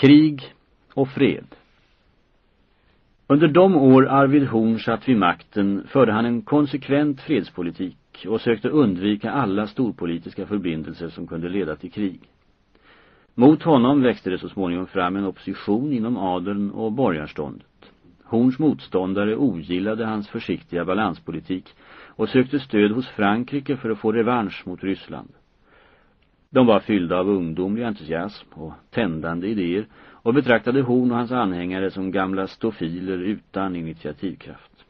Krig och fred. Under de år Arvid Horn satt vid makten förde han en konsekvent fredspolitik och sökte undvika alla storpolitiska förbindelser som kunde leda till krig. Mot honom växte det så småningom fram en opposition inom adeln och borgarståndet. Horns motståndare ogillade hans försiktiga balanspolitik och sökte stöd hos Frankrike för att få revansch mot Ryssland. De var fyllda av ungdomlig entusiasm och tändande idéer och betraktade Horn och hans anhängare som gamla stofiler utan initiativkraft.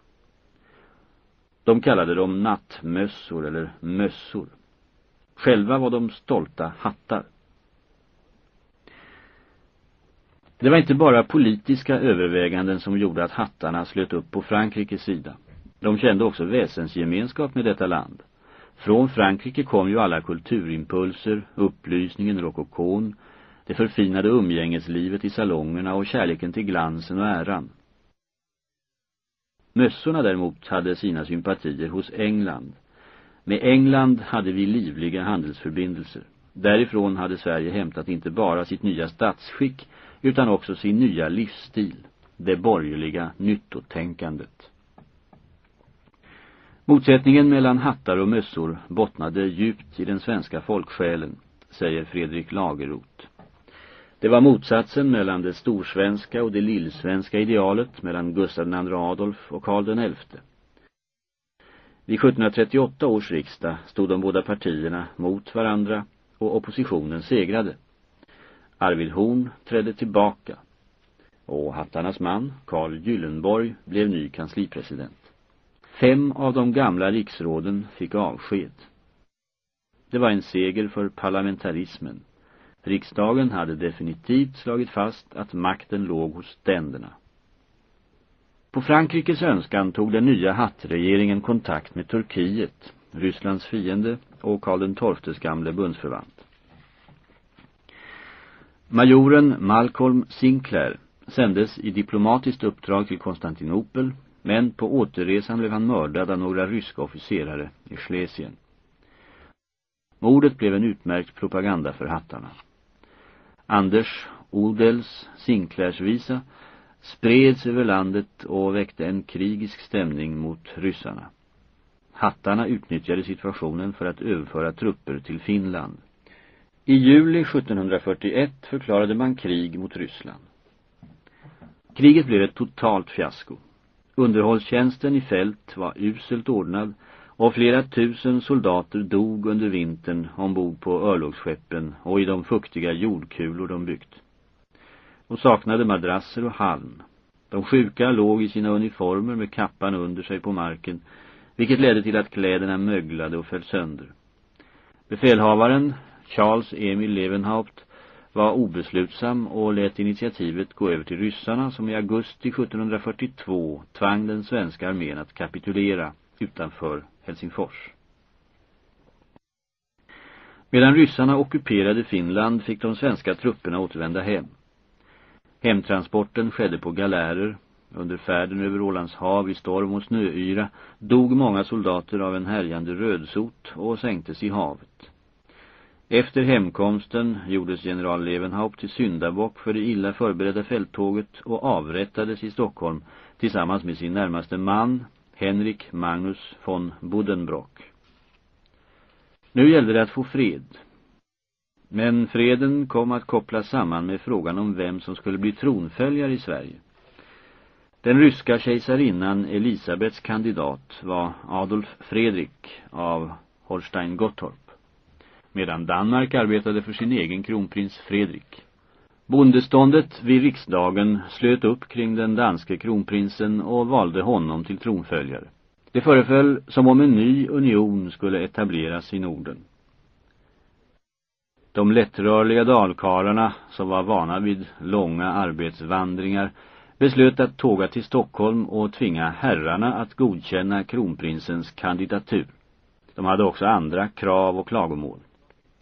De kallade dem nattmössor eller mössor. Själva var de stolta hattar. Det var inte bara politiska överväganden som gjorde att hattarna slöt upp på Frankrikes sida. De kände också väsensgemenskap med detta land. Från Frankrike kom ju alla kulturimpulser, upplysningen, rokokon, det förfinade umgängeslivet i salongerna och kärleken till glansen och äran. Mössorna däremot hade sina sympatier hos England. Med England hade vi livliga handelsförbindelser. Därifrån hade Sverige hämtat inte bara sitt nya statsskick utan också sin nya livsstil, det borgerliga nyttotänkandet. Motsättningen mellan hattar och mössor bottnade djupt i den svenska folksjälen, säger Fredrik Lagerroth. Det var motsatsen mellan det storsvenska och det lillsvenska idealet mellan Gustav II Adolf och Karl XI. Vid 1738 års riksdag stod de båda partierna mot varandra och oppositionen segrade. Arvid Horn trädde tillbaka och hattarnas man, Karl Gyllenborg, blev ny kanslipresident. Fem av de gamla riksråden fick avsked. Det var en seger för parlamentarismen. Riksdagen hade definitivt slagit fast att makten låg hos ständerna. På Frankrikes önskan tog den nya hattregeringen kontakt med Turkiet, Rysslands fiende och Karl XIIs gamle bundsförvant. Majoren Malcolm Sinclair sändes i diplomatiskt uppdrag till Konstantinopel men på återresan blev han mördad av några ryska officerare i Schlesien. Mordet blev en utmärkt propaganda för hattarna. Anders Odels Sinclairs-visa spreds över landet och väckte en krigisk stämning mot ryssarna. Hattarna utnyttjade situationen för att överföra trupper till Finland. I juli 1741 förklarade man krig mot Ryssland. Kriget blev ett totalt fiasko. Underhållstjänsten i fält var uselt ordnad och flera tusen soldater dog under vintern ombord på örlogsskeppen och i de fuktiga jordkulor de byggt. De saknade madrasser och halm. De sjuka låg i sina uniformer med kappan under sig på marken, vilket ledde till att kläderna möglade och föll sönder. Befälhavaren, Charles Emil Levenhaupt, var obeslutsam och lät initiativet gå över till ryssarna som i augusti 1742 tvang den svenska armén att kapitulera utanför Helsingfors. Medan ryssarna ockuperade Finland fick de svenska trupperna återvända hem. Hemtransporten skedde på galärer. Under färden över Ålands hav i storm och snöyra dog många soldater av en härjande rödsot och sänktes i havet. Efter hemkomsten gjordes general Levenhaupt till syndabock för det illa förberedda fälttåget och avrättades i Stockholm tillsammans med sin närmaste man, Henrik Magnus von Buddenbrock. Nu gällde det att få fred. Men freden kom att kopplas samman med frågan om vem som skulle bli tronföljare i Sverige. Den ryska kejsarinnan Elisabets kandidat var Adolf Fredrik av Holstein-Gottorp medan Danmark arbetade för sin egen kronprins Fredrik. Bondeståndet vid riksdagen slöt upp kring den danske kronprinsen och valde honom till tronföljare. Det föreföll som om en ny union skulle etableras i Norden. De lättrörliga dalkarlarna, som var vana vid långa arbetsvandringar, beslöt att tåga till Stockholm och tvinga herrarna att godkänna kronprinsens kandidatur. De hade också andra krav och klagomål.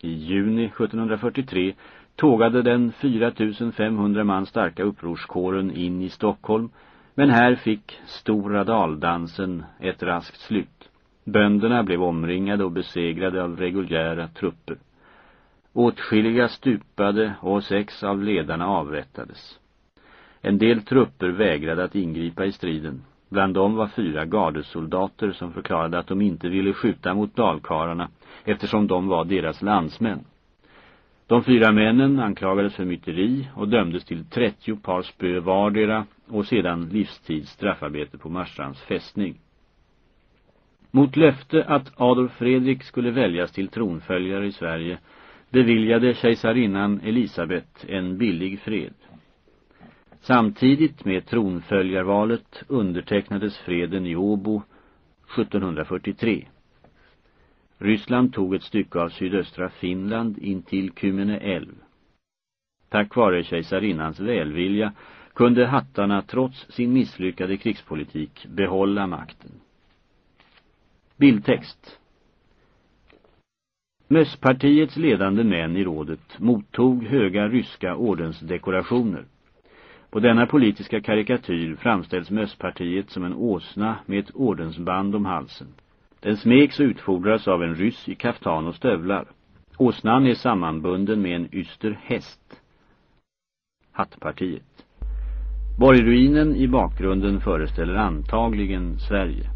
I juni 1743 tågade den 4500 man starka upprorskåren in i Stockholm, men här fick Stora Daldansen ett raskt slut. Bönderna blev omringade och besegrade av reguljära trupper. Åtskilliga stupade och sex av ledarna avrättades. En del trupper vägrade att ingripa i striden. Bland dem var fyra gardesoldater som förklarade att de inte ville skjuta mot dalkararna eftersom de var deras landsmän. De fyra männen anklagades för myteri och dömdes till 30 par spö vardera och sedan livstids straffarbete på Marstrands fästning. Mot löfte att Adolf Fredrik skulle väljas till tronföljare i Sverige beviljade kejsarinnan Elisabet en billig fred. Samtidigt med tronföljarvalet undertecknades freden i Åbo 1743. Ryssland tog ett stycke av sydöstra Finland in till Kymene älv. Tack vare kejsarinnans välvilja kunde hattarna trots sin misslyckade krigspolitik behålla makten. Bildtext Mösspartiets ledande män i rådet mottog höga ryska ordensdekorationer. På denna politiska karikatyr framställs Mösspartiet som en åsna med ett ordensband om halsen. Den smeks och utfordras av en ryss i kaftan och stövlar. Åsnan är sammanbunden med en yster häst. Hattpartiet. Borgruinen i bakgrunden föreställer antagligen Sverige.